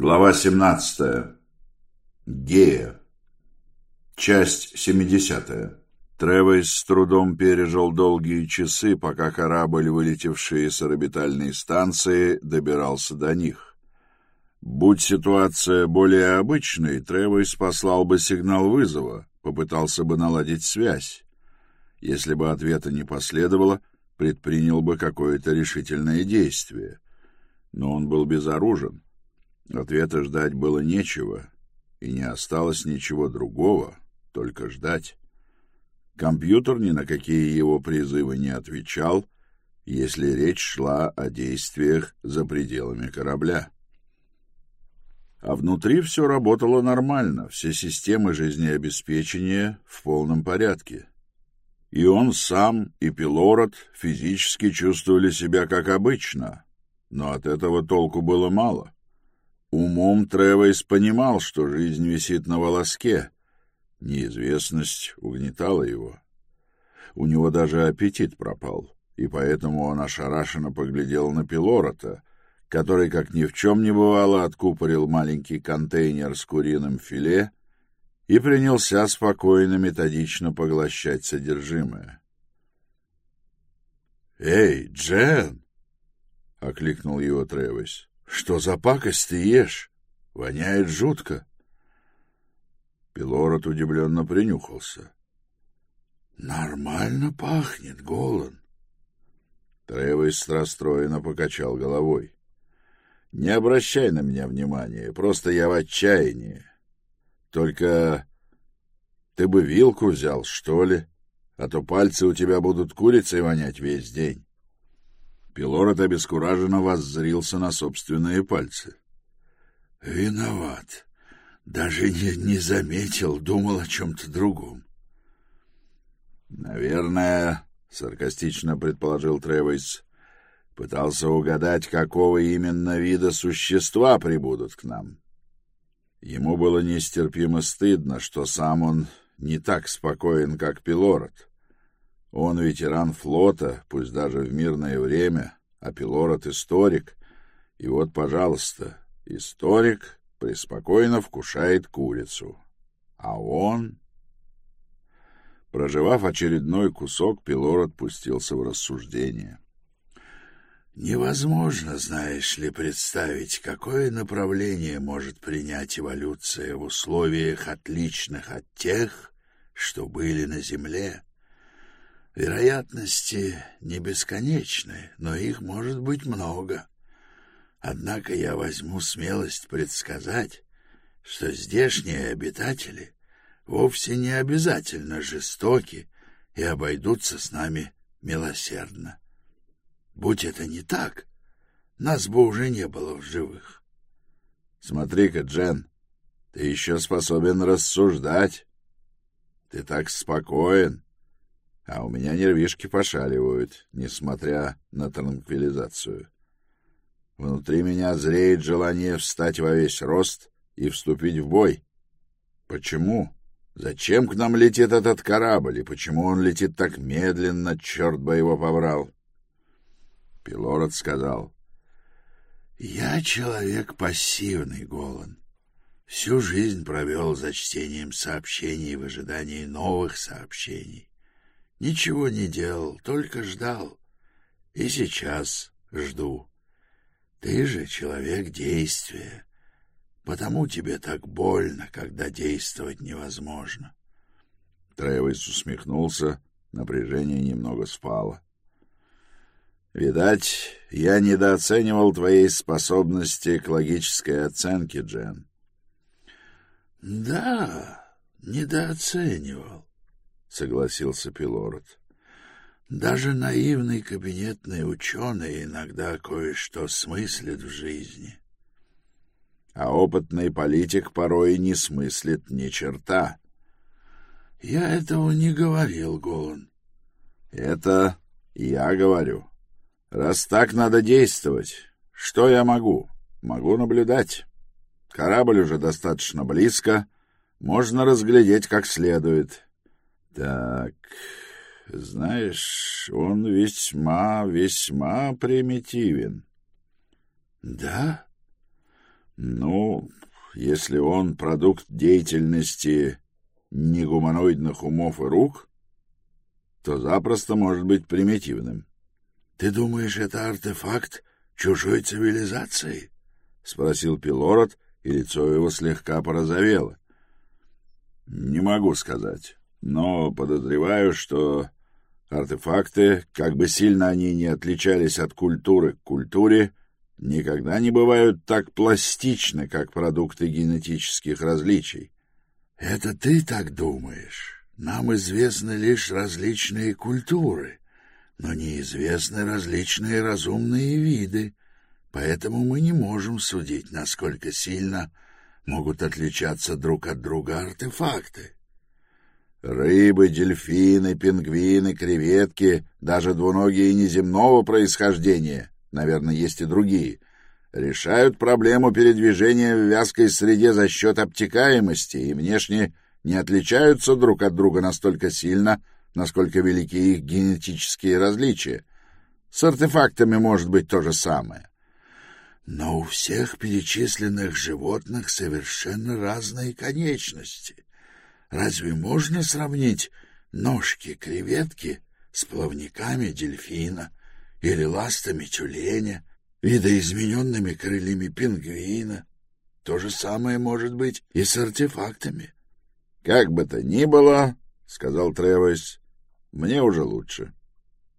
Глава 17. Гея. Часть 70. Тревис с трудом пережил долгие часы, пока корабль, вылетевший с орбитальной станции, добирался до них. Будь ситуация более обычной, Тревис послал бы сигнал вызова, попытался бы наладить связь. Если бы ответа не последовало, предпринял бы какое-то решительное действие. Но он был безоружен Ответа ждать было нечего, и не осталось ничего другого, только ждать. Компьютер ни на какие его призывы не отвечал, если речь шла о действиях за пределами корабля. А внутри все работало нормально, все системы жизнеобеспечения в полном порядке. И он сам, и Пилород физически чувствовали себя как обычно, но от этого толку было мало. Умом Тревейс понимал, что жизнь висит на волоске. Неизвестность угнетала его. У него даже аппетит пропал, и поэтому он ошарашенно поглядел на Пилорота, который, как ни в чем не бывало, откупорил маленький контейнер с куриным филе и принялся спокойно, методично поглощать содержимое. «Эй, Джен!» — окликнул его Тревис. Что за пакость ты ешь? Воняет жутко. Пилород удивленно принюхался. Нормально пахнет, Голан. Тревис расстроенно покачал головой. Не обращай на меня внимания, просто я в отчаянии. Только ты бы вилку взял, что ли, а то пальцы у тебя будут курицей вонять весь день. Пилород обескураженно воззрился на собственные пальцы. — Виноват. Даже не, не заметил, думал о чем-то другом. — Наверное, — саркастично предположил Тревойс, — пытался угадать, какого именно вида существа прибудут к нам. Ему было нестерпимо стыдно, что сам он не так спокоен, как Пилород. Он ветеран флота, пусть даже в мирное время, а Пилород — историк. И вот, пожалуйста, историк преспокойно вкушает курицу. А он... Проживав очередной кусок, Пилород пустился в рассуждение. Невозможно, знаешь ли, представить, какое направление может принять эволюция в условиях отличных от тех, что были на Земле. Вероятности не бесконечны, но их может быть много. Однако я возьму смелость предсказать, что здешние обитатели вовсе не обязательно жестоки и обойдутся с нами милосердно. Будь это не так, нас бы уже не было в живых. Смотри-ка, Джен, ты еще способен рассуждать. Ты так спокоен а у меня нервишки пошаливают, несмотря на транквилизацию. Внутри меня зреет желание встать во весь рост и вступить в бой. Почему? Зачем к нам летит этот корабль, и почему он летит так медленно, черт бы его побрал? Пилород сказал. — Я человек пассивный, Голан. Всю жизнь провел за чтением сообщений в ожидании новых сообщений. Ничего не делал, только ждал. И сейчас жду. Ты же человек действия. Потому тебе так больно, когда действовать невозможно. Тревис усмехнулся, напряжение немного спало. Видать, я недооценивал твоей способности к логической оценке, Джен. Да, недооценивал. — согласился Пилород. «Даже наивный кабинетный ученый иногда кое-что смыслит в жизни. А опытный политик порой не смыслит ни черта». «Я этого не говорил, Голан». «Это я говорю. Раз так надо действовать, что я могу? Могу наблюдать. Корабль уже достаточно близко, можно разглядеть как следует». Так, знаешь, он весьма, весьма примитивен. Да? Ну, если он продукт деятельности негуманоидных умов и рук, то запросто может быть примитивным. — Ты думаешь, это артефакт чужой цивилизации? — спросил Пилород, и лицо его слегка порозовело. — Не могу сказать, но подозреваю, что артефакты, как бы сильно они ни отличались от культуры к культуре, никогда не бывают так пластичны, как продукты генетических различий. — Это ты так думаешь? Нам известны лишь различные культуры, но неизвестны различные разумные виды, поэтому мы не можем судить, насколько сильно могут отличаться друг от друга артефакты. Рыбы, дельфины, пингвины, креветки, даже двуногие неземного происхождения, наверное, есть и другие, решают проблему передвижения в вязкой среде за счет обтекаемости и внешне не отличаются друг от друга настолько сильно, насколько велики их генетические различия. С артефактами может быть то же самое. Но у всех перечисленных животных совершенно разные конечности. Разве можно сравнить ножки креветки с плавниками дельфина или ластами тюленя видоизмененными крыльями пингвина. То же самое может быть и с артефактами. — Как бы то ни было, — сказал Тревес, — мне уже лучше.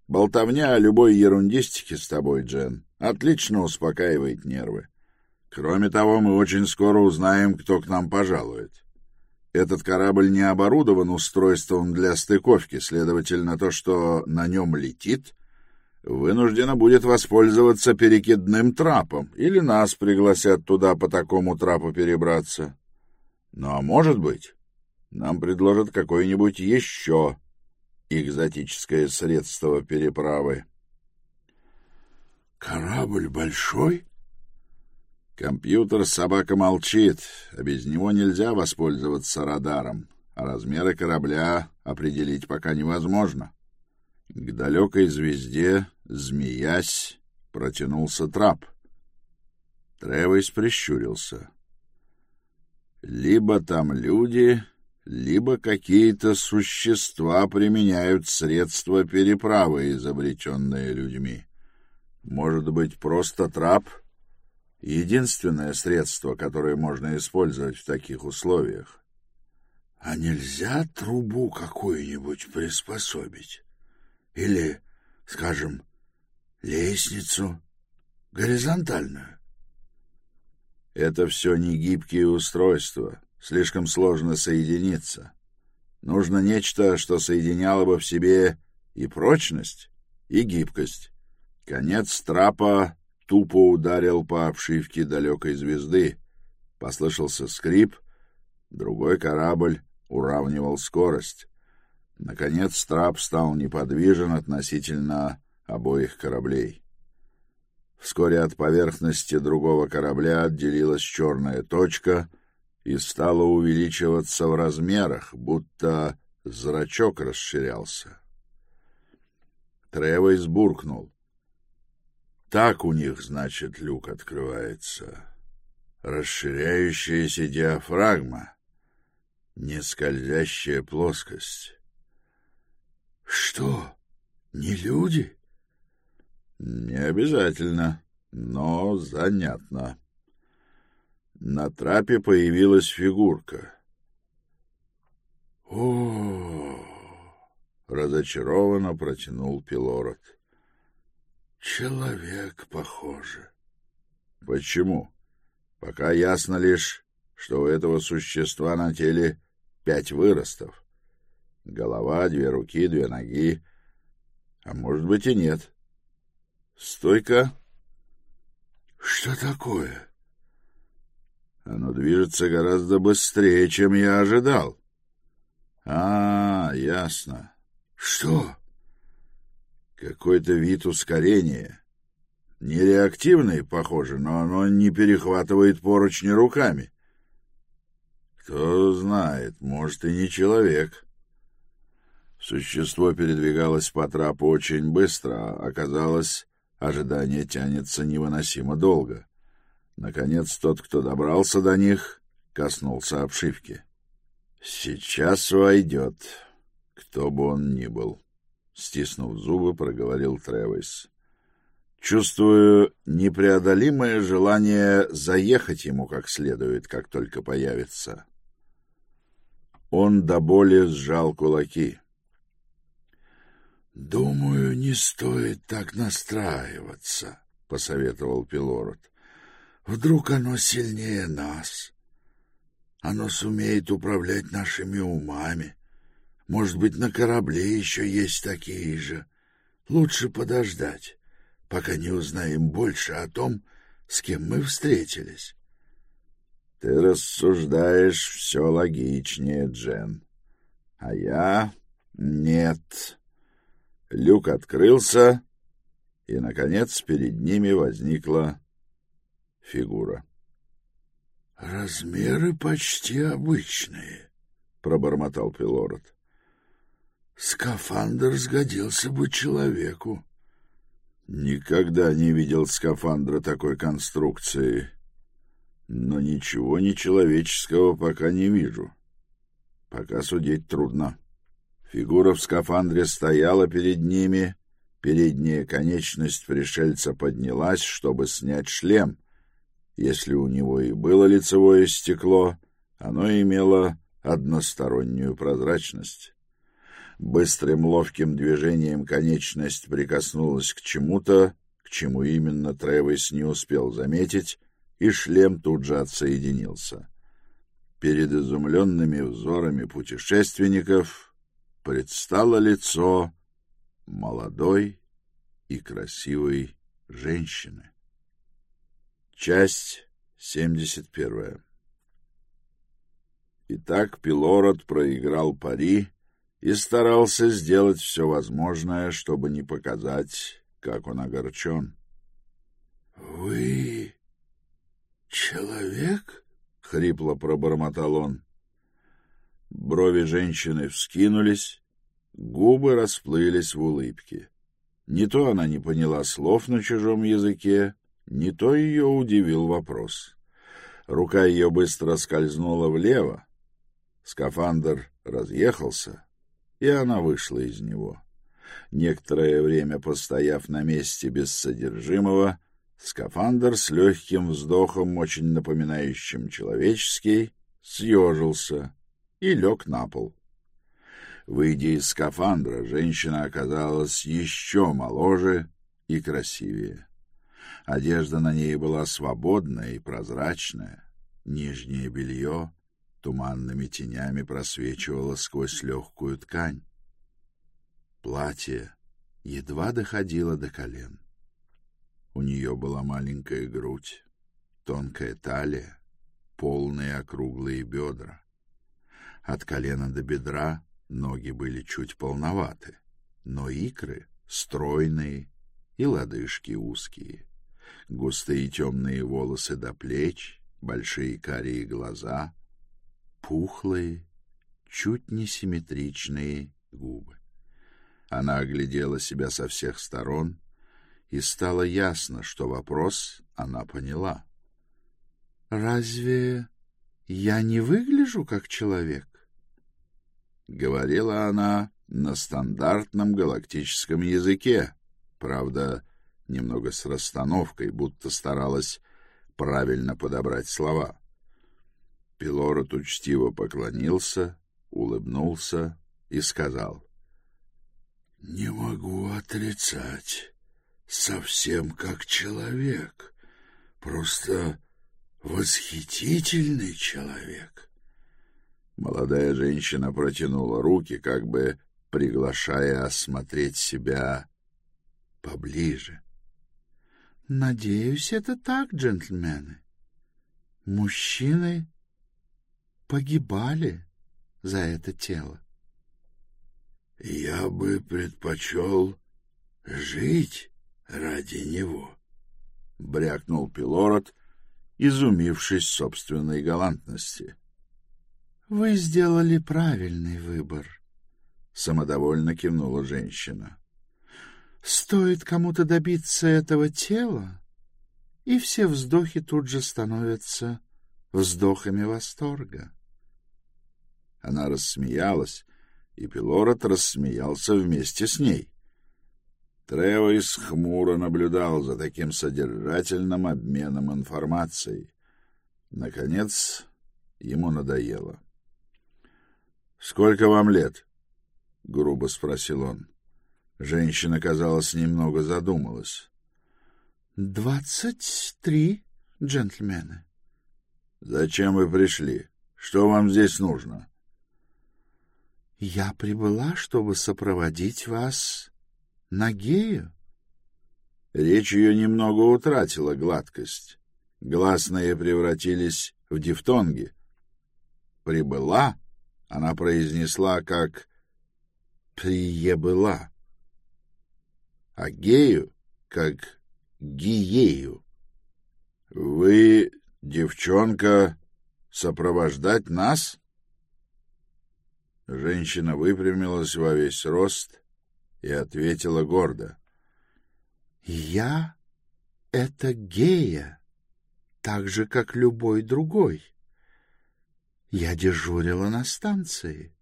Болтовня о любой ерундистике с тобой, Джен, отлично успокаивает нервы. Кроме того, мы очень скоро узнаем, кто к нам пожалует. Этот корабль не оборудован устройством для стыковки, следовательно, то, что на нем летит, вынуждена будет воспользоваться перекидным трапом, или нас пригласят туда по такому трапу перебраться. Ну, а может быть, нам предложат какое-нибудь еще экзотическое средство переправы. «Корабль большой?» Компьютер «Собака молчит», а без него нельзя воспользоваться радаром, а размеры корабля определить пока невозможно. К далекой звезде, змеясь, протянулся трап. Тревойс прищурился. Либо там люди, либо какие-то существа применяют средства переправы, изобретенные людьми. Может быть, просто трап — единственное средство, которое можно использовать в таких условиях. — А нельзя трубу какую-нибудь приспособить? Или, скажем, лестницу горизонтальную. Это все не гибкие устройства, слишком сложно соединиться. Нужно нечто, что соединяло бы в себе и прочность, и гибкость. Конец трапа тупо ударил по обшивке далекой звезды. Послышался скрип, другой корабль уравнивал скорость. Наконец трап стал неподвижен относительно обоих кораблей. Вскоре от поверхности другого корабля отделилась черная точка и стала увеличиваться в размерах, будто зрачок расширялся. Тревойс буркнул. Так у них, значит, люк открывается. Расширяющаяся диафрагма, не скользящая плоскость. Что? Не люди? Не обязательно, но занятно. На трапе появилась фигурка. О, разочарованно протянул Пилород. Человек, похоже. Почему? Пока ясно лишь, что у этого существа на теле пять выростов. Голова, две руки, две ноги. А может быть и нет. Стойка. Что такое? Оно движется гораздо быстрее, чем я ожидал. А, ясно. Что? Какой-то вид ускорения. Нереактивный, похоже, но оно не перехватывает поручни руками. Кто знает, может, и не человек. — Существо передвигалось по трапу очень быстро, а оказалось, ожидание тянется невыносимо долго. Наконец тот, кто добрался до них, коснулся обшивки. «Сейчас войдет, кто бы он ни был», — стиснув зубы, проговорил Тревис. «Чувствую непреодолимое желание заехать ему как следует, как только появится». Он до боли сжал кулаки. «Думаю, не стоит так настраиваться», — посоветовал Пилород. «Вдруг оно сильнее нас. Оно сумеет управлять нашими умами. Может быть, на корабле еще есть такие же. Лучше подождать, пока не узнаем больше о том, с кем мы встретились». Ты рассуждаешь все логичнее, Джен. А я... Нет. Люк открылся, и, наконец, перед ними возникла фигура. «Размеры почти обычные», — пробормотал Пилород. «Скафандр сгодился бы человеку». «Никогда не видел скафандра такой конструкции», но ничего нечеловеческого пока не вижу. Пока судить трудно. Фигура в скафандре стояла перед ними, передняя конечность пришельца поднялась, чтобы снять шлем. Если у него и было лицевое стекло, оно имело одностороннюю прозрачность. Быстрым ловким движением конечность прикоснулась к чему-то, к чему именно Тревис не успел заметить, и шлем тут же отсоединился. Перед изумленными взорами путешественников предстало лицо молодой и красивой женщины. Часть 71 Итак, Пилород проиграл пари и старался сделать все возможное, чтобы не показать, как он огорчен. — Вы «Человек?» — хрипло пробормотал он. Брови женщины вскинулись, губы расплылись в улыбке. Не то она не поняла слов на чужом языке, не то ее удивил вопрос. Рука ее быстро скользнула влево. Скафандр разъехался, и она вышла из него. Некоторое время постояв на месте без содержимого, Скафандр с легким вздохом, очень напоминающим человеческий, съежился и лег на пол. Выйдя из скафандра, женщина оказалась еще моложе и красивее. Одежда на ней была свободная и прозрачная. Нижнее белье туманными тенями просвечивало сквозь легкую ткань. Платье едва доходило до колен. У нее была маленькая грудь, тонкая талия, полные округлые бедра. От колена до бедра ноги были чуть полноваты, но икры стройные и лодыжки узкие. Густые темные волосы до плеч, большие карие глаза, пухлые, чуть несимметричные губы. Она оглядела себя со всех сторон и стало ясно, что вопрос она поняла. «Разве я не выгляжу как человек?» Говорила она на стандартном галактическом языке, правда, немного с расстановкой, будто старалась правильно подобрать слова. Пилород учтиво поклонился, улыбнулся и сказал. — Не могу отрицать совсем как человек, просто восхитительный человек. Молодая женщина протянула руки, как бы приглашая осмотреть себя поближе. Надеюсь, это так, джентльмены. Мужчины погибали за это тело. Я бы предпочел жить ради него, — брякнул Пилород, изумившись собственной галантности. — Вы сделали правильный выбор, — самодовольно кивнула женщина. — Стоит кому-то добиться этого тела, и все вздохи тут же становятся вздохами восторга. Она рассмеялась, и Пилород рассмеялся вместе с ней. Тревойс хмуро наблюдал за таким содержательным обменом информацией. Наконец, ему надоело. — Сколько вам лет? — грубо спросил он. Женщина, казалось, немного задумалась. — Двадцать три, джентльмены. — Зачем вы пришли? Что вам здесь нужно? — Я прибыла, чтобы сопроводить вас на гею. Речь ее немного утратила гладкость. Гласные превратились в дифтонги. «Прибыла» она произнесла как «приебыла», а гею — как гиею. «Вы, девчонка, сопровождать нас?» Женщина выпрямилась во весь рост и ответила гордо. «Я — это гея, так же, как любой другой. Я дежурила на станции».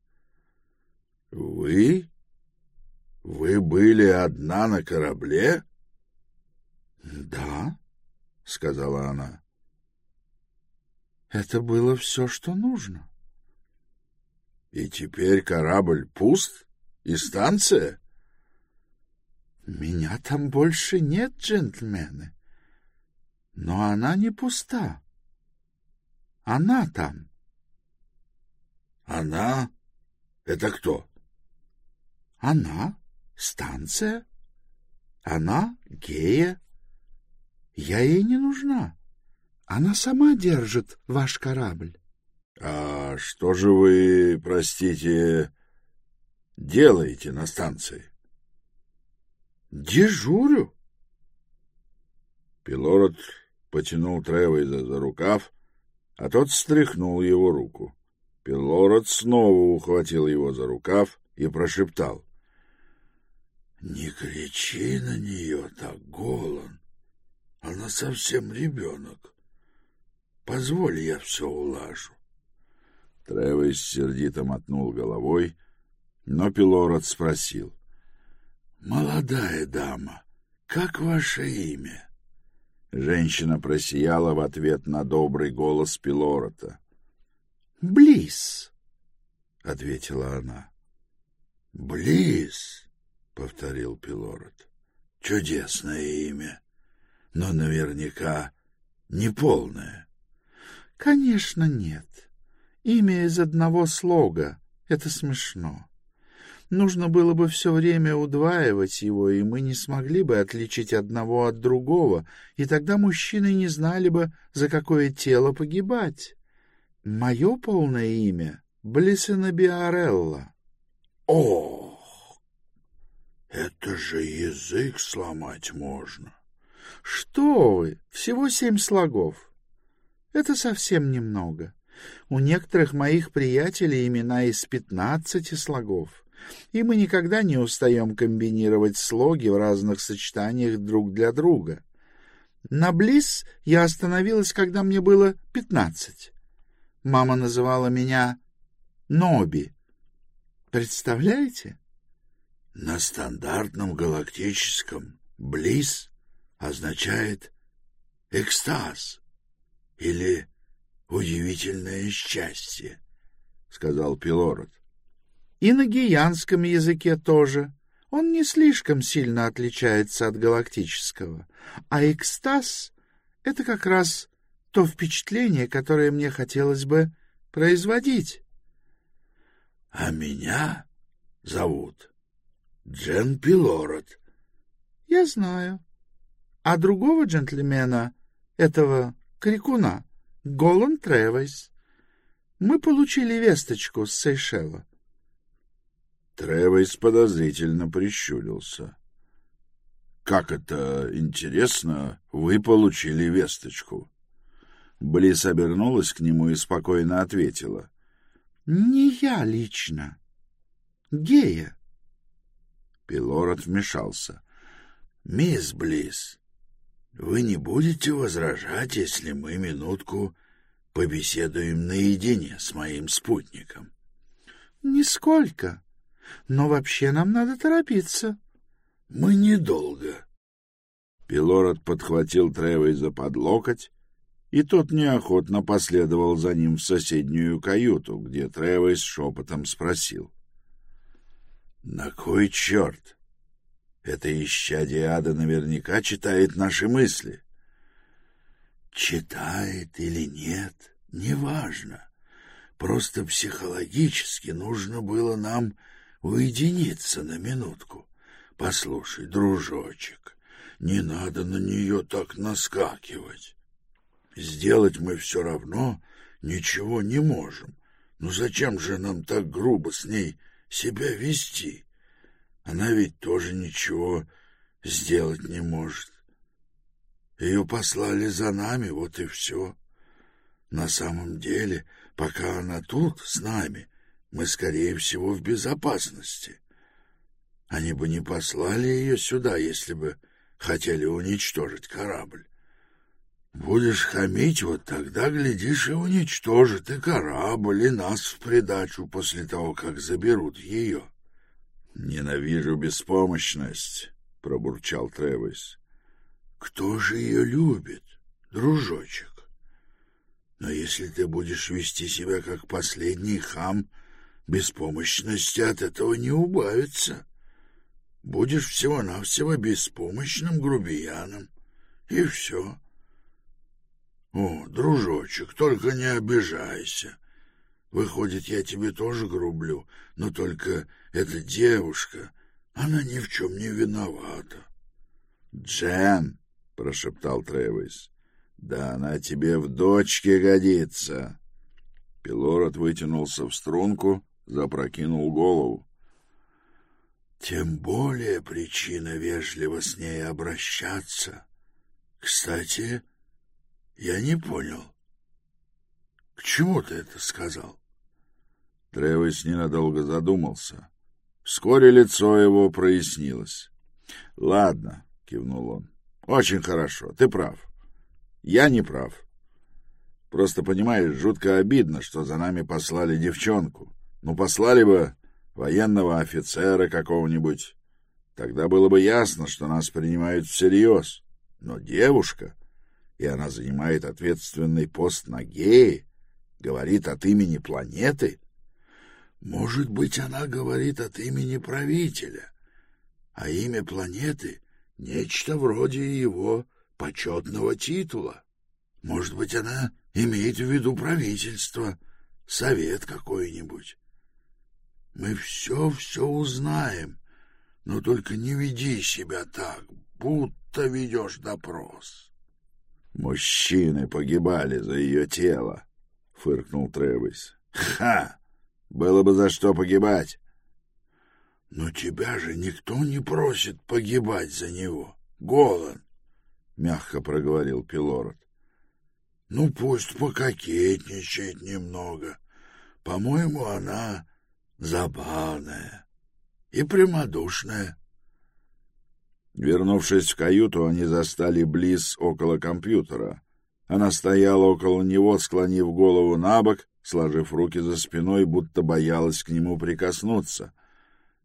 «Вы? Вы были одна на корабле?» «Да», — сказала она. «Это было все, что нужно». «И теперь корабль пуст? И станция?» Меня там больше нет, джентльмены. Но она не пуста. Она там. Она? Это кто? Она. Станция. Она гея. Я ей не нужна. Она сама держит ваш корабль. — А что же вы, простите, делаете на станции? — Дежурю. Пилород потянул Тревейза за рукав, а тот стряхнул его руку. Пилород снова ухватил его за рукав и прошептал. — Не кричи на нее так, Голан. Она совсем ребенок. Позволь, я все улажу. Тревейз сердито мотнул головой, но Пилород спросил. «Молодая дама, как ваше имя?» Женщина просияла в ответ на добрый голос Пилорота. «Близ», — ответила она. «Близ», — повторил Пилорот. «Чудесное имя, но наверняка неполное». «Конечно, нет. Имя из одного слога. Это смешно. Нужно было бы все время удваивать его, и мы не смогли бы отличить одного от другого, и тогда мужчины не знали бы, за какое тело погибать. Мое полное имя — Блиссена Биарелла. — Ох, это же язык сломать можно. — Что вы, всего семь слогов. Это совсем немного. У некоторых моих приятелей имена из пятнадцати слогов и мы никогда не устаем комбинировать слоги в разных сочетаниях друг для друга. На Близ я остановилась, когда мне было пятнадцать. Мама называла меня Ноби. Представляете? На стандартном галактическом «близ» означает «экстаз» или «удивительное счастье», — сказал Пилород. И на гиянском языке тоже. Он не слишком сильно отличается от галактического. А экстаз — это как раз то впечатление, которое мне хотелось бы производить. — А меня зовут Джен Пилород. — Я знаю. А другого джентльмена, этого крикуна, Голан Тревойс, мы получили весточку с Сейшела. Тревейс подозрительно прищурился. «Как это интересно, вы получили весточку». Близ обернулась к нему и спокойно ответила. «Не я лично. Гея». Пилород вмешался. «Мисс Близ, Вы не будете возражать, если мы минутку побеседуем наедине с моим спутником? — Нисколько. Но вообще нам надо торопиться. — Мы недолго. Пилород подхватил Тревейза под локоть, и тот неохотно последовал за ним в соседнюю каюту, где Тревейз шепотом спросил. — На кой черт? Это исчадие ада наверняка читает наши мысли. — Читает или нет, неважно. Просто психологически нужно было нам уединиться на минутку. Послушай, дружочек, не надо на нее так наскакивать. Сделать мы все равно ничего не можем. Ну зачем же нам так грубо с ней себя вести? Она ведь тоже ничего сделать не может. Ее послали за нами, вот и все. На самом деле, пока она тут с нами, мы, скорее всего, в безопасности. Они бы не послали ее сюда, если бы хотели уничтожить корабль. Будешь хамить, вот тогда, глядишь, и уничтожит и корабль, и нас в придачу после того, как заберут ее. — Ненавижу беспомощность, — пробурчал Тревис. — Кто же ее любит, дружочек? Но если ты будешь вести себя как последний хам, беспомощности от этого не убавится. Будешь всего-навсего беспомощным грубияном, и все. — о, дружочек, только не обижайся. Выходит, я тебе тоже грублю, но только эта девушка, она ни в чем не виновата. Джен, прошептал Тревис. Да она тебе в дочке годится. Пилород вытянулся в струнку, запрокинул голову. Тем более причина вежливо с ней обращаться. Кстати, я не понял. К чему ты это сказал? Тревис ненадолго задумался. Вскоре лицо его прояснилось. — Ладно, — кивнул он. — Очень хорошо, ты прав. Я не прав. Просто, понимаешь, жутко обидно, что за нами послали девчонку. Ну, послали бы военного офицера какого-нибудь. Тогда было бы ясно, что нас принимают всерьез. Но девушка и она занимает ответственный пост на Гее, говорит от имени планеты. Может быть, она говорит от имени правителя, а имя планеты — нечто вроде его почетного титула. Может быть, она имеет в виду правительство, совет какой-нибудь. Мы все-все узнаем, но только не веди себя так, будто ведешь допрос. Мужчины погибали за ее тело, — фыркнул Тревис. — Ха! Было бы за что погибать. — Но тебя же никто не просит погибать за него. Голан, — мягко проговорил Пилород. — Ну, пусть пококетничает немного. По-моему, она забавная и прямодушная. Вернувшись в каюту, они застали Близ около компьютера. Она стояла около него, склонив голову на бок, сложив руки за спиной, будто боялась к нему прикоснуться.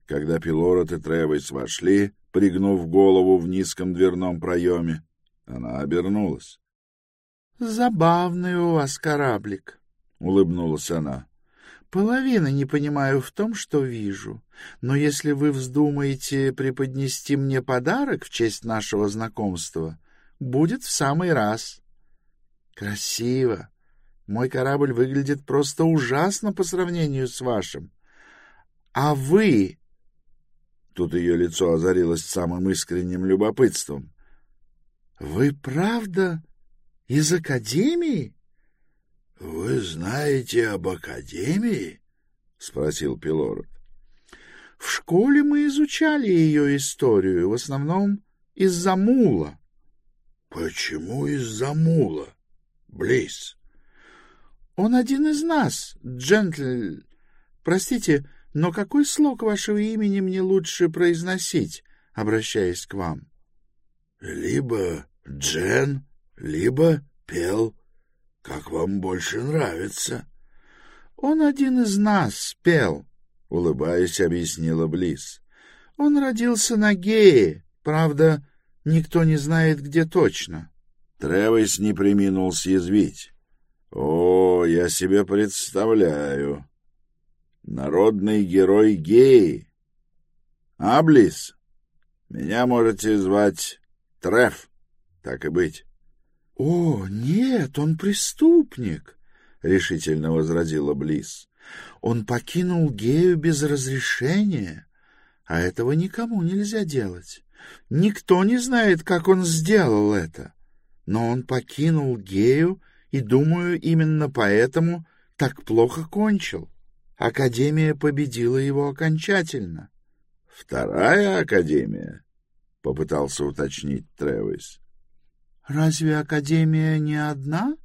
Когда Пилорот и Тревис вошли, пригнув голову в низком дверном проеме, она обернулась. — Забавный у вас кораблик, — улыбнулась она. Половины не понимаю в том, что вижу. Но если вы вздумаете преподнести мне подарок в честь нашего знакомства, будет в самый раз. Красиво. Мой корабль выглядит просто ужасно по сравнению с вашим. А вы... Тут ее лицо озарилось самым искренним любопытством. — Вы правда из Академии? — Вы знаете об Академии? — спросил Пилород. — В школе мы изучали ее историю, в основном из-за мула. — Почему из-за мула, Близ? — Он один из нас, джентль... Простите, но какой слог вашего имени мне лучше произносить, обращаясь к вам? — Либо Джен, либо Пел. Как вам больше нравится? — Он один из нас, Пел, — улыбаясь, объяснила Близ. — Он родился на Гее, правда, никто не знает, где точно. Тревис не приминул съязвить. — О, я себе представляю. Народный герой Геи. А, Близ, меня можете звать Треф, так и быть. — О, нет, он преступник, — решительно возразила Близ. — Он покинул Гею без разрешения, а этого никому нельзя делать. Никто не знает, как он сделал это. Но он покинул Гею, и, думаю, именно поэтому так плохо кончил. Академия победила его окончательно. — Вторая Академия? — попытался уточнить Тревис. — Разве Академия не одна?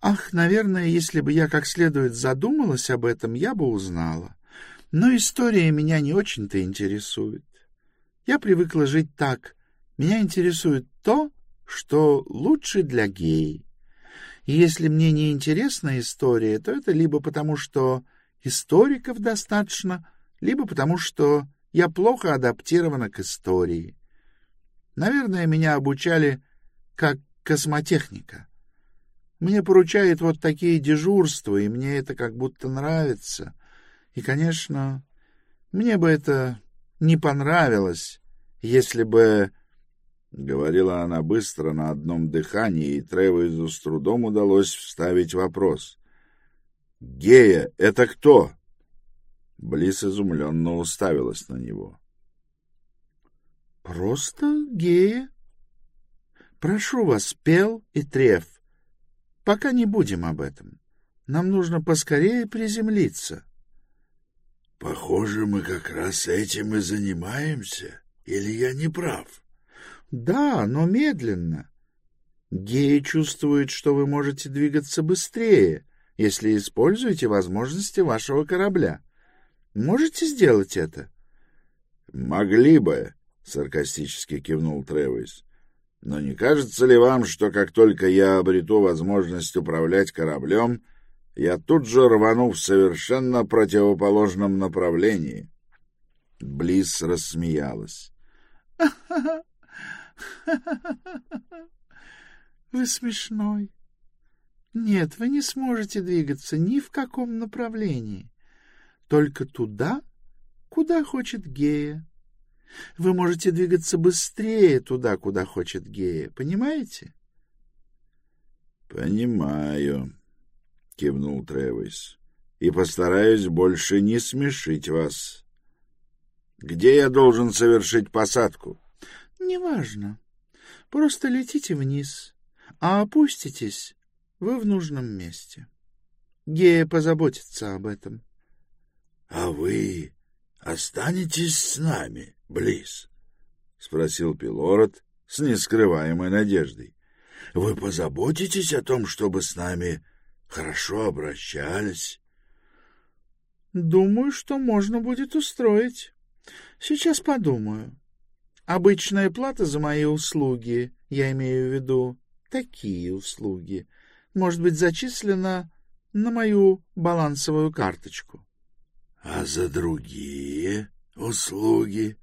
Ах, наверное, если бы я как следует задумалась об этом, я бы узнала. Но история меня не очень-то интересует. Я привыкла жить так. Меня интересует то, что лучше для геи. Если мне не интересна история, то это либо потому, что историков достаточно, либо потому, что я плохо адаптирована к истории. Наверное, меня обучали как космотехника. Мне поручают вот такие дежурства, и мне это как будто нравится. И, конечно, мне бы это не понравилось, если бы... — говорила она быстро на одном дыхании, и Тревойзу с трудом удалось вставить вопрос. — Гея — это кто? Близ изумленно уставилась на него. — Просто гея. Прошу вас, Пел и Треф, пока не будем об этом. Нам нужно поскорее приземлиться. — Похоже, мы как раз этим и занимаемся. Или я не прав? — да, но медленно. Геи чувствуют, что вы можете двигаться быстрее, если используете возможности вашего корабля. Можете сделать это? — Могли бы, — саркастически кивнул Тревис. — Но не кажется ли вам, что как только я обрету возможность управлять кораблем, я тут же рвану в совершенно противоположном направлении? Близ рассмеялась. Вы смешной. Нет, вы не сможете двигаться ни в каком направлении. Только туда, куда хочет Гея. Вы можете двигаться быстрее туда, куда хочет Гея. Понимаете? — Понимаю, — кивнул Тревис. — И постараюсь больше не смешить вас. Где я должен совершить посадку? — Неважно. Просто летите вниз, а опуститесь вы в нужном месте. Гея позаботится об этом. — А вы останетесь с нами, Близ? — спросил Пилород с нескрываемой надеждой. — Вы позаботитесь о том, чтобы с нами хорошо обращались? — Думаю, что можно будет устроить. Сейчас подумаю. Обычная плата за мои услуги, я имею в виду такие услуги, может быть зачислена на мою балансовую карточку. — А за другие услуги?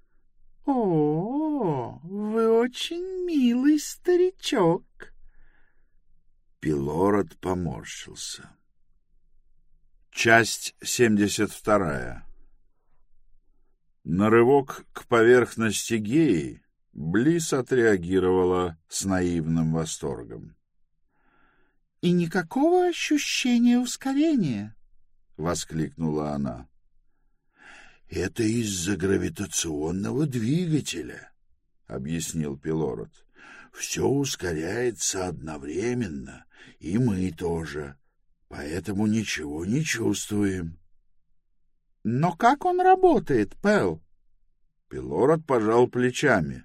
— О, вы очень милый старичок. Пилород поморщился. Часть семьдесят вторая на рывок к поверхности геи Близ отреагировала с наивным восторгом. — И никакого ощущения ускорения! — воскликнула она. — Это из-за гравитационного двигателя, — объяснил Пилород. — Все ускоряется одновременно, и мы тоже, поэтому ничего не чувствуем. — но как он работает, Пэл? Пилород пожал плечами.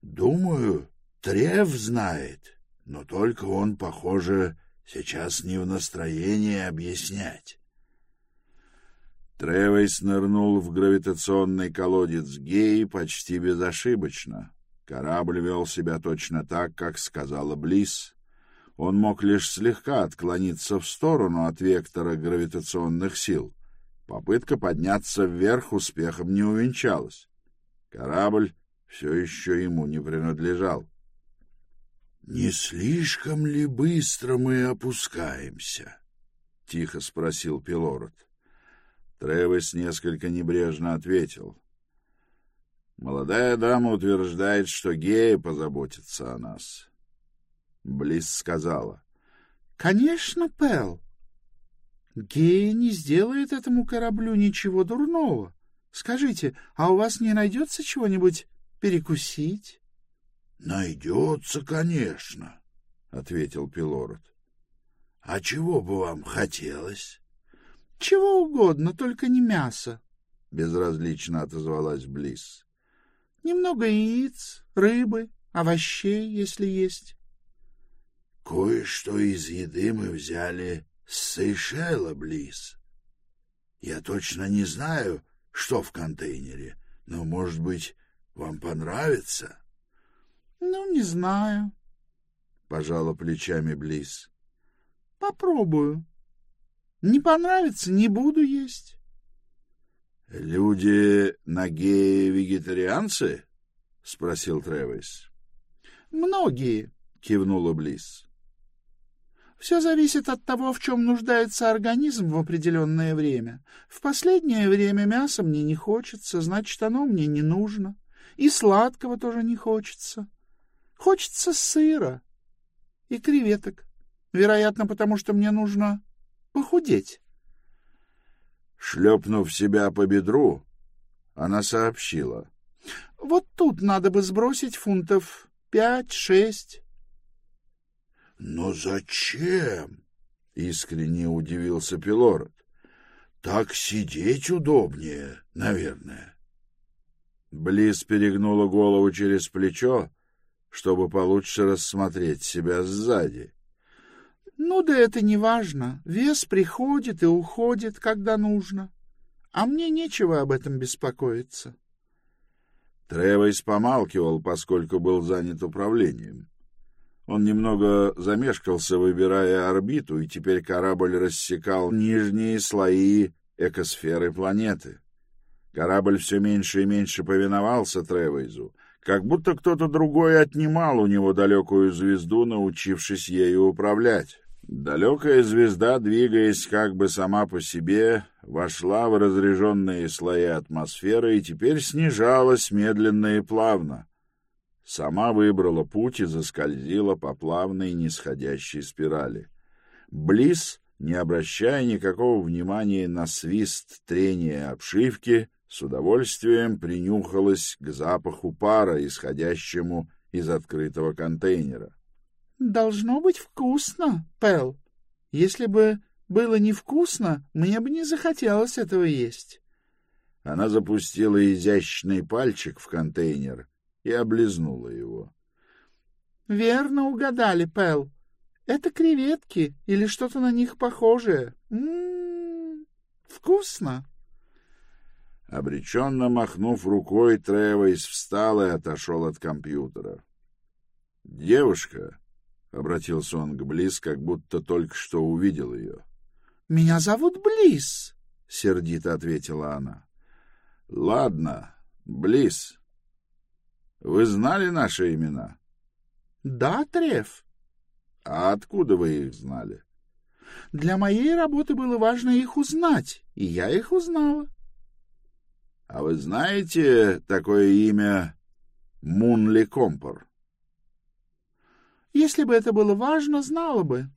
Думаю, Трев знает, но только он, похоже, сейчас не в настроении объяснять. Тревейс нырнул в гравитационный колодец Геи почти безошибочно. Корабль вел себя точно так, как сказала Близ. Он мог лишь слегка отклониться в сторону от вектора гравитационных сил. Попытка подняться вверх успехом не увенчалась. Корабль все еще ему не принадлежал. «Не слишком ли быстро мы опускаемся?» — тихо спросил Пилород. Тревес несколько небрежно ответил. «Молодая дама утверждает, что гея позаботится о нас». Близ сказала. «Конечно, Пэл. Гея не сделает этому кораблю ничего дурного. Скажите, а у вас не найдется чего-нибудь перекусить?» — Найдется, конечно, — ответил Пилород. — А чего бы вам хотелось? — Чего угодно, только не мясо, — безразлично отозвалась Близ. — Немного яиц, рыбы, овощей, если есть. — Кое-что из еды мы взяли с Сейшела, Близ. Я точно не знаю, что в контейнере, но, может быть, вам понравится? — ну, не знаю. Пожала плечами Близ. Попробую. Не понравится, не буду есть. Люди на геи вегетарианцы? спросил Тревис. Многие, кивнула Близ. Все зависит от того, в чем нуждается организм в определенное время. В последнее время мяса мне не хочется, значит, оно мне не нужно. И сладкого тоже не хочется. Хочется сыра и креветок. Вероятно, потому что мне нужно похудеть. Шлепнув себя по бедру, она сообщила. — Вот тут надо бы сбросить фунтов пять-шесть. — Но зачем? — искренне удивился Пилород. — Так сидеть удобнее, наверное. Близ перегнула голову через плечо, чтобы получше рассмотреть себя сзади. — Ну да это не важно. Вес приходит и уходит, когда нужно. А мне нечего об этом беспокоиться. Тревойс помалкивал, поскольку был занят управлением. Он немного замешкался, выбирая орбиту, и теперь корабль рассекал нижние слои экосферы планеты. Корабль все меньше и меньше повиновался Тревойзу, как будто кто-то другой отнимал у него далекую звезду, научившись ею управлять. Далекая звезда, двигаясь как бы сама по себе, вошла в разреженные слои атмосферы и теперь снижалась медленно и плавно. Сама выбрала путь и заскользила по плавной нисходящей спирали. Близ, не обращая никакого внимания на свист трения обшивки, с удовольствием принюхалась к запаху пара, исходящему из открытого контейнера. — Должно быть вкусно, Пэл. Если бы было невкусно, мне бы не захотелось этого есть. Она запустила изящный пальчик в контейнер и облизнула его. — Верно угадали, Пэл. Это креветки или что-то на них похожее. М -м -м, вкусно. Обреченно махнув рукой, Тревейс встал и отошел от компьютера. «Девушка», — обратился он к Близ, как будто только что увидел ее. «Меня зовут Близ», — сердито ответила она. «Ладно, Близ. Вы знали наши имена?» «Да, Трев». «А откуда вы их знали?» «Для моей работы было важно их узнать, и я их узнала». — А вы знаете такое имя Мунли Компор? — Если бы это было важно, знала бы.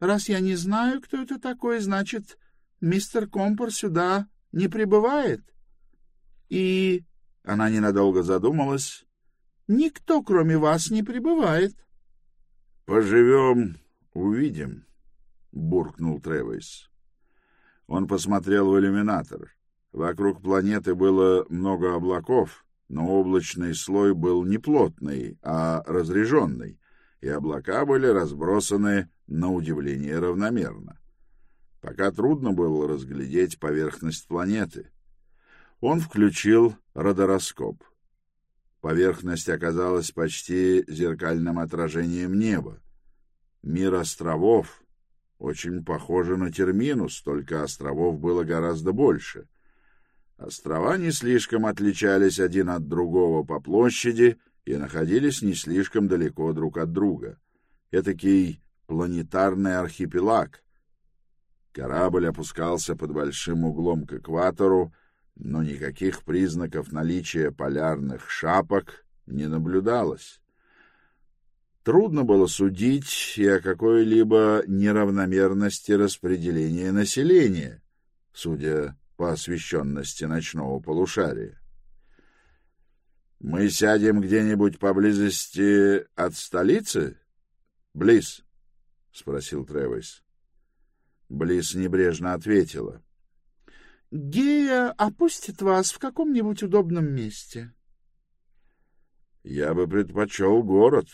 Раз я не знаю, кто это такой, значит, мистер Компор сюда не прибывает. И... Она ненадолго задумалась. Никто, кроме вас, не прибывает. — Поживем, увидим, — буркнул Тревис. Он посмотрел в иллюминатор. Вокруг планеты было много облаков, но облачный слой был не плотный, а разреженный, и облака были разбросаны на удивление равномерно. Пока трудно было разглядеть поверхность планеты. Он включил радороскоп. Поверхность оказалась почти зеркальным отражением неба. Мир островов очень похоже на терминус, только островов было гораздо больше. Острова не слишком отличались один от другого по площади и находились не слишком далеко друг от друга. Этакий планетарный архипелаг. Корабль опускался под большим углом к экватору, но никаких признаков наличия полярных шапок не наблюдалось. Трудно было судить и о какой-либо неравномерности распределения населения, судя по освещенности ночного полушария. «Мы сядем где-нибудь поблизости от столицы? Близ?» — спросил Тревис. Близ небрежно ответила. «Гея опустит вас в каком-нибудь удобном месте». «Я бы предпочел город»,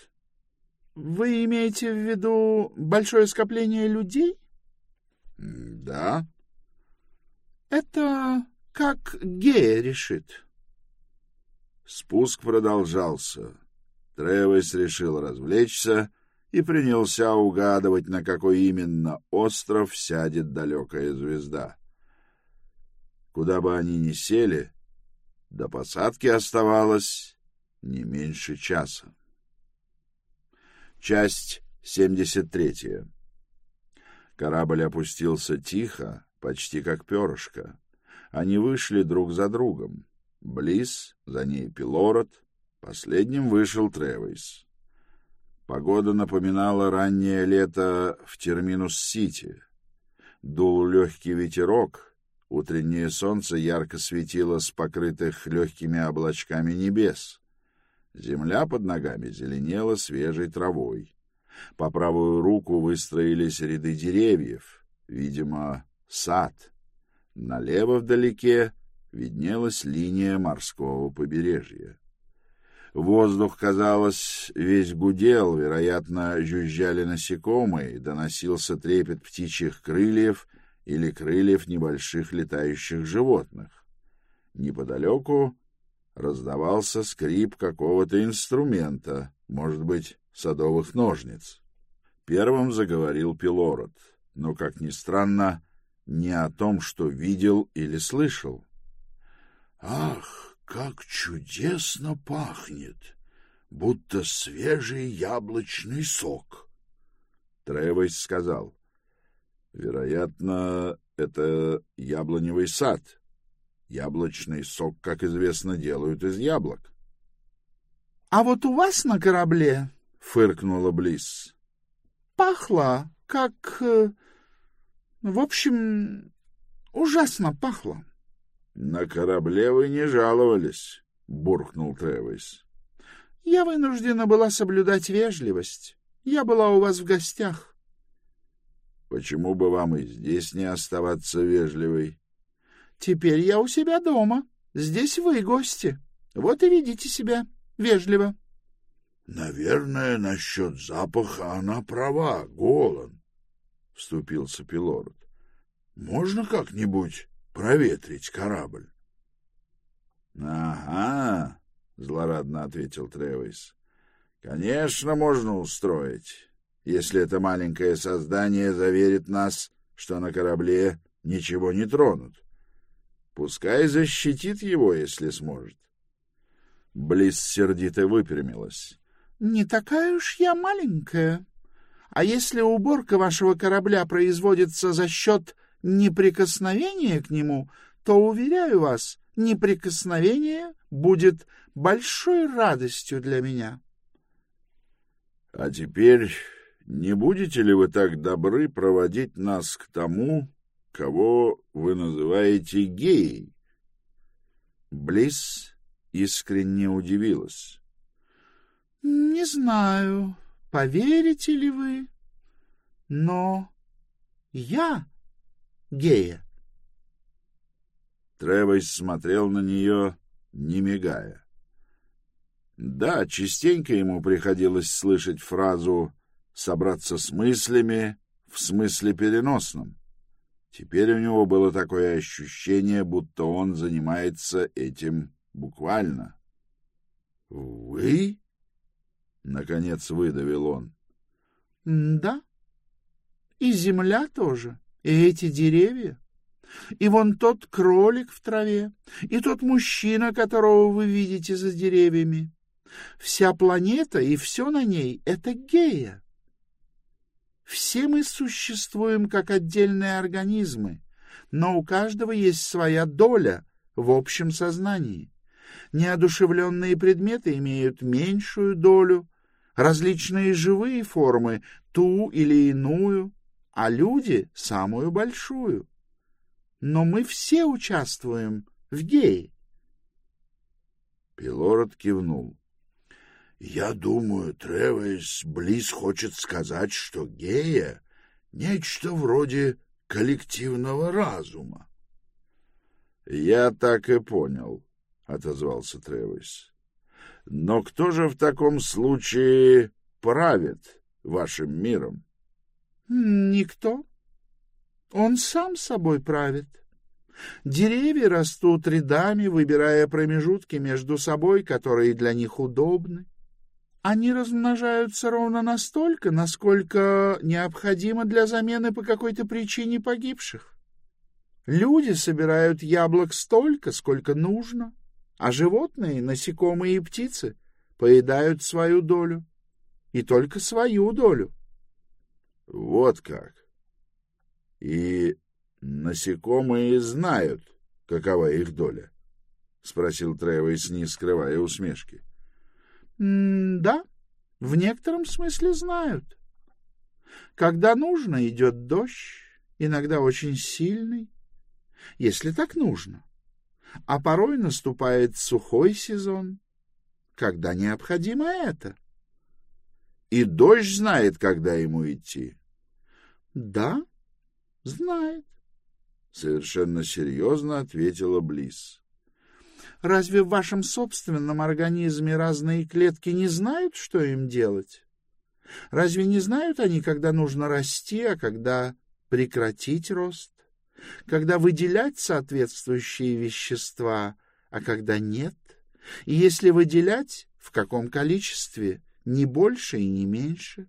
вы имеете в виду большое скопление людей? Да. Это как Гея решит. Спуск продолжался. Тревес решил развлечься и принялся угадывать, на какой именно остров сядет далекая звезда. Куда бы они ни сели, до посадки оставалось не меньше часа. Часть 73. Корабль опустился тихо, почти как перышко. Они вышли друг за другом. Близ, за ней Пилород, последним вышел Тревейс. Погода напоминала раннее лето в Терминус-Сити. Дул легкий ветерок, утреннее солнце ярко светило с покрытых легкими облачками небес. Земля под ногами зеленела свежей травой. По правую руку выстроились ряды деревьев, видимо, сад. Налево вдалеке виднелась линия морского побережья. Воздух, казалось, весь гудел, вероятно, жужжали насекомые, доносился трепет птичьих крыльев или крыльев небольших летающих животных. Неподалеку раздавался скрип какого-то инструмента, может быть, садовых ножниц. Первым заговорил Пилород, но, как ни странно, не о том, что видел или слышал. «Ах, как чудесно пахнет! Будто свежий яблочный сок!» Тревойс сказал. «Вероятно, это яблоневый сад». Яблочный сок, как известно, делают из яблок. — А вот у вас на корабле, — фыркнула Близ, — пахло, как... Э, в общем, ужасно пахло. — На корабле вы не жаловались, — буркнул Тревис. — Я вынуждена была соблюдать вежливость. Я была у вас в гостях. — Почему бы вам и здесь не оставаться вежливой? Теперь я у себя дома. Здесь вы гости. Вот и ведите себя вежливо. — Наверное, насчет запаха она права, Голан, — вступился Пилород. — Можно как-нибудь проветрить корабль? — Ага, — злорадно ответил Тревис. — Конечно, можно устроить, если это маленькое создание заверит нас, что на корабле ничего не тронут. Пускай защитит его, если сможет. Близ сердито выпрямилась. — Не такая уж я маленькая. А если уборка вашего корабля производится за счет неприкосновения к нему, то, уверяю вас, неприкосновение будет большой радостью для меня. — А теперь не будете ли вы так добры проводить нас к тому, кого вы называете геей? Близ искренне удивилась. — Не знаю, поверите ли вы, но я гея. Тревес смотрел на нее, не мигая. Да, частенько ему приходилось слышать фразу «собраться с мыслями» в смысле переносном. Теперь у него было такое ощущение, будто он занимается этим буквально. Вы? Наконец выдавил он. Да. И земля тоже, и эти деревья. И вон тот кролик в траве, и тот мужчина, которого вы видите за деревьями. Вся планета и все на ней — это гея. Все мы существуем как отдельные организмы, но у каждого есть своя доля в общем сознании. Неодушевленные предметы имеют меньшую долю, различные живые формы — ту или иную, а люди — самую большую но мы все участвуем в гее. Пилород кивнул. Я думаю, Тревес Близ хочет сказать, что гея — нечто вроде коллективного разума. — Я так и понял, — отозвался Тревес. — Но кто же в таком случае правит вашим миром? — Никто. Он сам собой правит. Деревья растут рядами, выбирая промежутки между собой, которые для них удобны. Они размножаются ровно настолько, насколько необходимо для замены по какой-то причине погибших. Люди собирают яблок столько, сколько нужно, а животные, насекомые и птицы поедают свою долю. И только свою долю. — Вот как. И насекомые знают, какова их доля? — спросил Тревойс, не скрывая усмешки. — Да, в некотором смысле знают. Когда нужно, идет дождь, иногда очень сильный, если так нужно. А порой наступает сухой сезон, когда необходимо это. И дождь знает, когда ему идти. — Да, — Знает. — совершенно серьезно ответила Близ. — Разве в вашем собственном организме разные клетки не знают, что им делать? Разве не знают они, когда нужно расти, а когда прекратить рост? Когда выделять соответствующие вещества, а когда нет? И если выделять, в каком количестве, не больше и не меньше?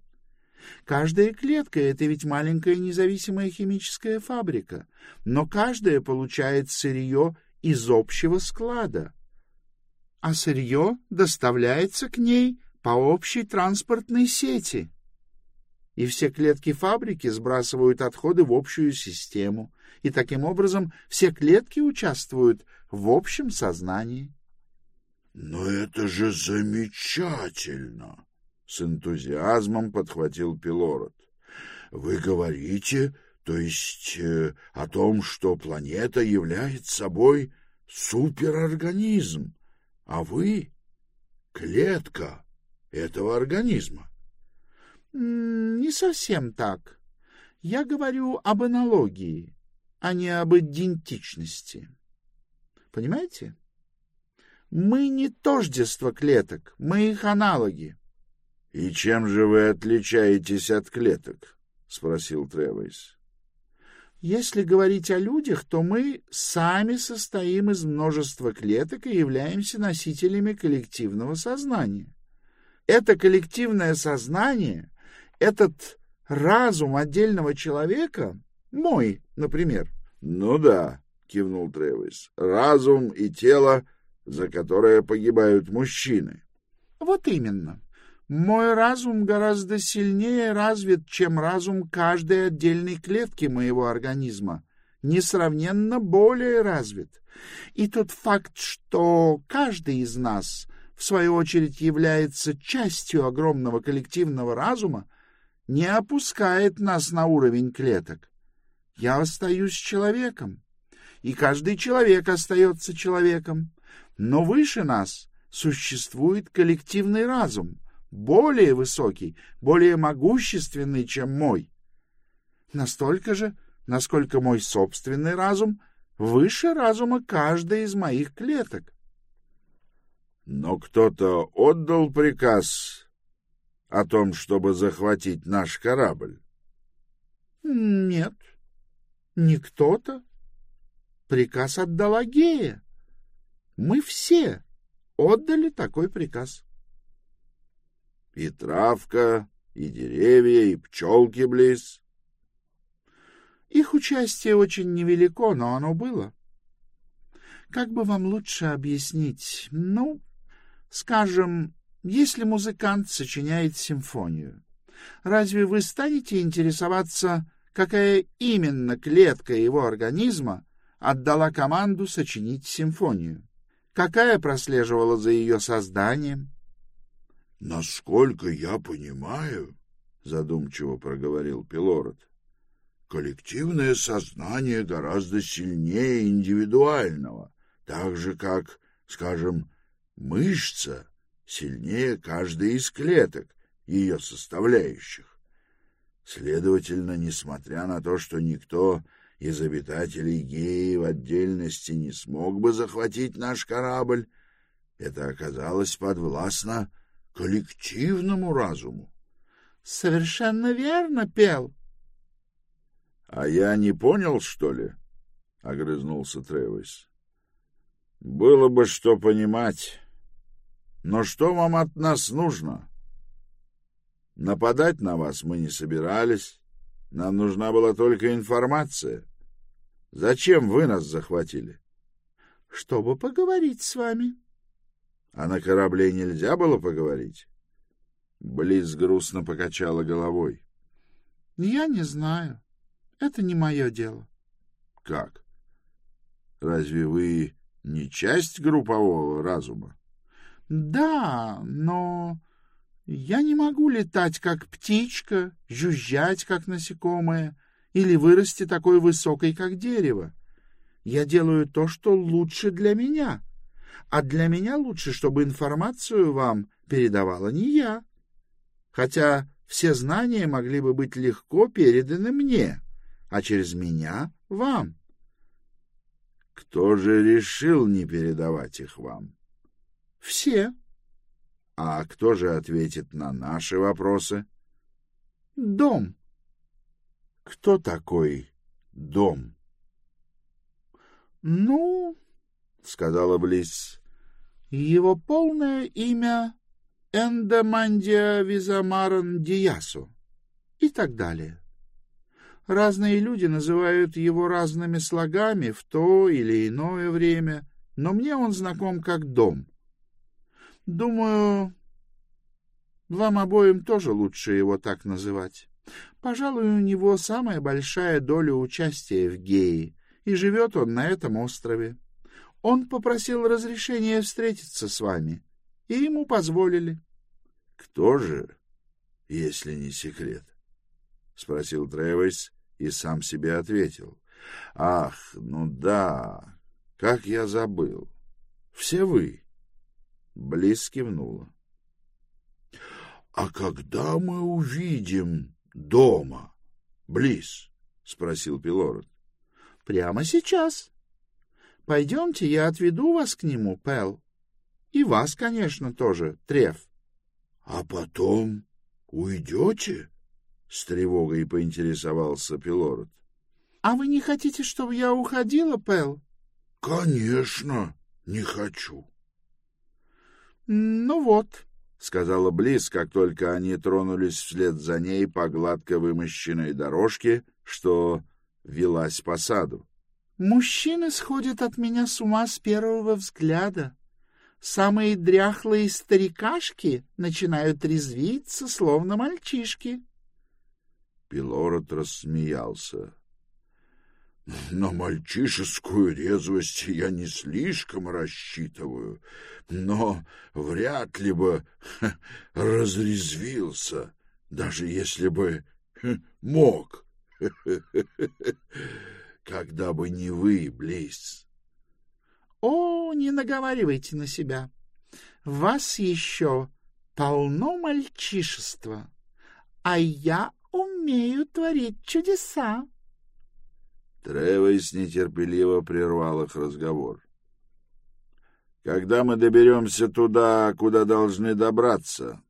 Каждая клетка — это ведь маленькая независимая химическая фабрика, но каждая получает сырье из общего склада. А сырье доставляется к ней по общей транспортной сети. И все клетки фабрики сбрасывают отходы в общую систему, и таким образом все клетки участвуют в общем сознании. — Но это же замечательно! с энтузиазмом подхватил Пилород. Вы говорите, то есть э, о том, что планета является собой суперорганизм, а вы — клетка этого организма. — Не совсем так. Я говорю об аналогии, а не об идентичности. Понимаете? Мы не тождество клеток, мы их аналоги. — И чем же вы отличаетесь от клеток? — спросил Тревойс. — Если говорить о людях, то мы сами состоим из множества клеток и являемся носителями коллективного сознания. Это коллективное сознание, этот разум отдельного человека, мой, например. — Ну да, — кивнул Тревойс, — разум и тело, за которое погибают мужчины. — Вот именно. Мой разум гораздо сильнее развит, чем разум каждой отдельной клетки моего организма, несравненно более развит. И тот факт, что каждый из нас, в свою очередь, является частью огромного коллективного разума, не опускает нас на уровень клеток. Я остаюсь человеком, и каждый человек остается человеком, но выше нас существует коллективный разум — более высокий, более могущественный, чем мой. Настолько же, насколько мой собственный разум выше разума каждой из моих клеток. Но кто-то отдал приказ о том, чтобы захватить наш корабль? Нет, не кто-то. Приказ отдала Гея. Мы все отдали такой приказ. И травка, и деревья, и пчелки близ. Их участие очень невелико, но оно было. Как бы вам лучше объяснить? Ну, скажем, если музыкант сочиняет симфонию, разве вы станете интересоваться, какая именно клетка его организма отдала команду сочинить симфонию? Какая прослеживала за ее созданием? — Насколько я понимаю, — задумчиво проговорил Пилород, — коллективное сознание гораздо сильнее индивидуального, так же, как, скажем, мышца сильнее каждой из клеток, ее составляющих. Следовательно, несмотря на то, что никто из обитателей Геи в отдельности не смог бы захватить наш корабль, это оказалось подвластно коллективному разуму. — Совершенно верно, Пел. — А я не понял, что ли? — огрызнулся Тревис. — Было бы что понимать. Но что вам от нас нужно? Нападать на вас мы не собирались. Нам нужна была только информация. Зачем вы нас захватили? — Чтобы поговорить с вами. — А на корабле нельзя было поговорить? Близ грустно покачала головой. — Я не знаю. Это не мое дело. — Как? Разве вы не часть группового разума? — Да, но я не могу летать, как птичка, жужжать, как насекомое, или вырасти такой высокой, как дерево. Я делаю то, что лучше для меня. А для меня лучше, чтобы информацию вам передавала не я. Хотя все знания могли бы быть легко переданы мне, а через меня — вам. Кто же решил не передавать их вам? Все. А кто же ответит на наши вопросы? Дом. Кто такой дом? Ну, сказала Близ, его полное имя Эндомандия Визамаран Диасу и так далее. Разные люди называют его разными слогами в то или иное время, но мне он знаком как дом. Думаю, вам обоим тоже лучше его так называть. Пожалуй, у него самая большая доля участия в гее, и живет он на этом острове. Он попросил разрешения встретиться с вами, и ему позволили. — Кто же, если не секрет? — спросил Тревис и сам себе ответил. — Ах, ну да, как я забыл. Все вы. Близ кивнула. — А когда мы увидим дома, Близ? — спросил Пилород. — Прямо сейчас. Пойдемте, я отведу вас к нему, Пэл. И вас, конечно, тоже, Треф. — А потом уйдете? — с тревогой поинтересовался Пилород. — А вы не хотите, чтобы я уходила, Пэл? — Конечно, не хочу. — Ну вот, — сказала Близ, как только они тронулись вслед за ней по гладко вымощенной дорожке, что велась по саду. — Мужчины сходят от меня с ума с первого взгляда. Самые дряхлые старикашки начинают резвиться, словно мальчишки. Пилород рассмеялся. На мальчишескую резвость я не слишком рассчитываю, но вряд ли бы разрезвился, даже если бы мог. Когда бы не вы, Близ. О, не наговаривайте на себя. Вас еще полно мальчишества, а я умею творить чудеса. Тревес нетерпеливо прервал их разговор. «Когда мы доберемся туда, куда должны добраться,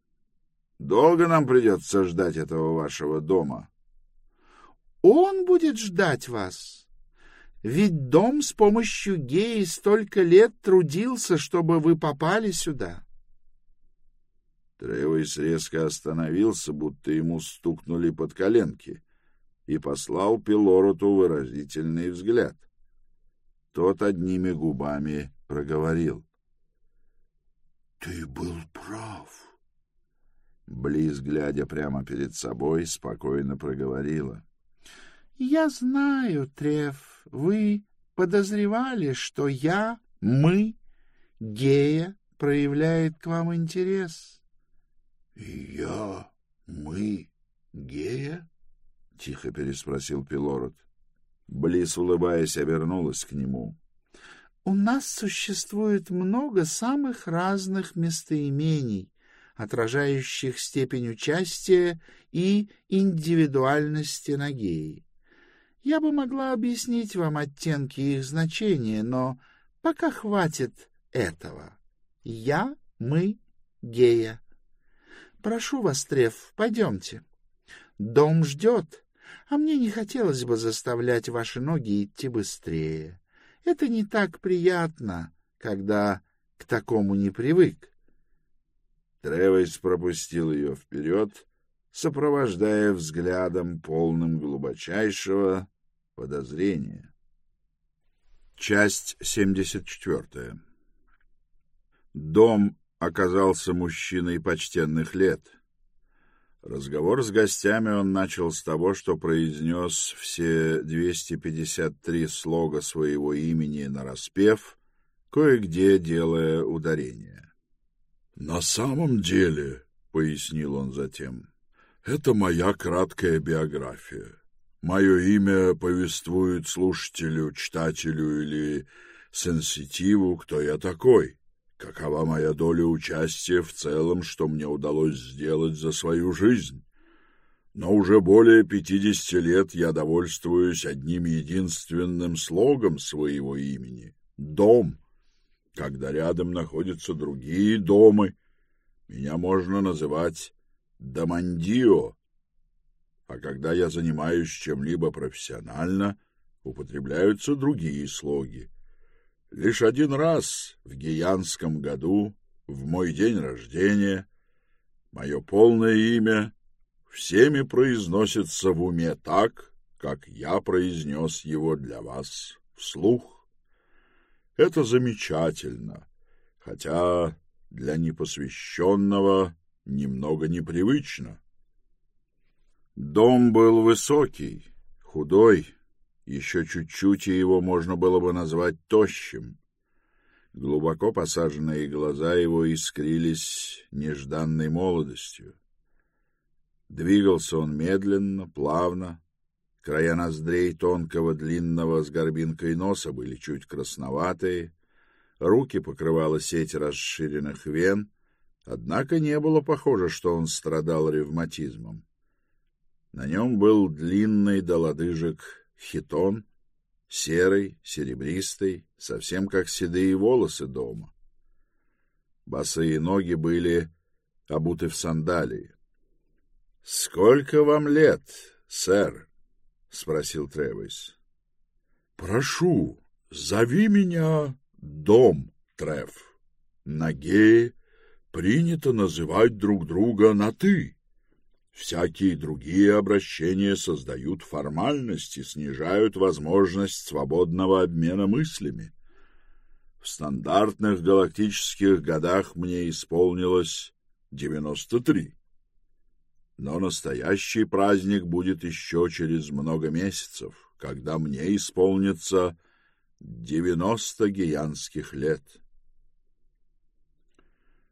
долго нам придется ждать этого вашего дома?» «Он будет ждать вас. Ведь дом с помощью геи столько лет трудился, чтобы вы попали сюда. Тревойс резко остановился, будто ему стукнули под коленки, и послал Пилороту выразительный взгляд. Тот одними губами проговорил. — Ты был прав. Близ, глядя прямо перед собой, спокойно проговорила. — Я знаю, Трев, вы подозревали, что я, мы, гея, проявляет к вам интерес. — я, мы, гея? — тихо переспросил Пилород. Близ, улыбаясь, обернулась к нему. — У нас существует много самых разных местоимений, отражающих степень участия и индивидуальности Нагеи. Я бы могла объяснить вам оттенки их значения, но пока хватит этого. Я, мы, гея. Прошу вас, Треф, пойдемте. Дом ждет, а мне не хотелось бы заставлять ваши ноги идти быстрее. Это не так приятно, когда к такому не привык. Тревес пропустил ее вперед, сопровождая взглядом, полным глубочайшего подозрения. Часть 74. Дом оказался мужчиной почтенных лет. Разговор с гостями он начал с того, что произнес все 253 слога своего имени нараспев, кое-где делая ударение. «На самом деле», — пояснил он затем, — «это моя краткая биография. Мое имя повествует слушателю, читателю или сенситиву, кто я такой, какова моя доля участия в целом, что мне удалось сделать за свою жизнь. Но уже более пятидесяти лет я довольствуюсь одним единственным слогом своего имени — «Дом». Когда рядом находятся другие дома, меня можно называть «Домандио», а когда я занимаюсь чем-либо профессионально, употребляются другие слоги. Лишь один раз в гиянском году, в мой день рождения, мое полное имя всеми произносится в уме так, как я произнес его для вас вслух. Это замечательно, хотя для непосвященного немного непривычно. Дом был высокий, худой, еще чуть-чуть, и его можно было бы назвать тощим. Глубоко посаженные глаза его искрились нежданной молодостью. Двигался он медленно, плавно. Края ноздрей тонкого, длинного, с горбинкой носа были чуть красноватые. Руки покрывала сеть расширенных вен, однако не было похоже, что он страдал ревматизмом. На нем был длинный до лодыжек хитон, серый, серебристый, совсем как седые волосы дома. Босые ноги были обуты в сандалии. — Сколько вам лет, сэр? — спросил Тревис. — Прошу, зови меня Дом, Трев. На принято называть друг друга на «ты». Всякие другие обращения создают формальность и снижают возможность свободного обмена мыслями. В стандартных галактических годах мне исполнилось девяносто три. Но настоящий праздник будет еще через много месяцев, когда мне исполнится девяносто гиянских лет.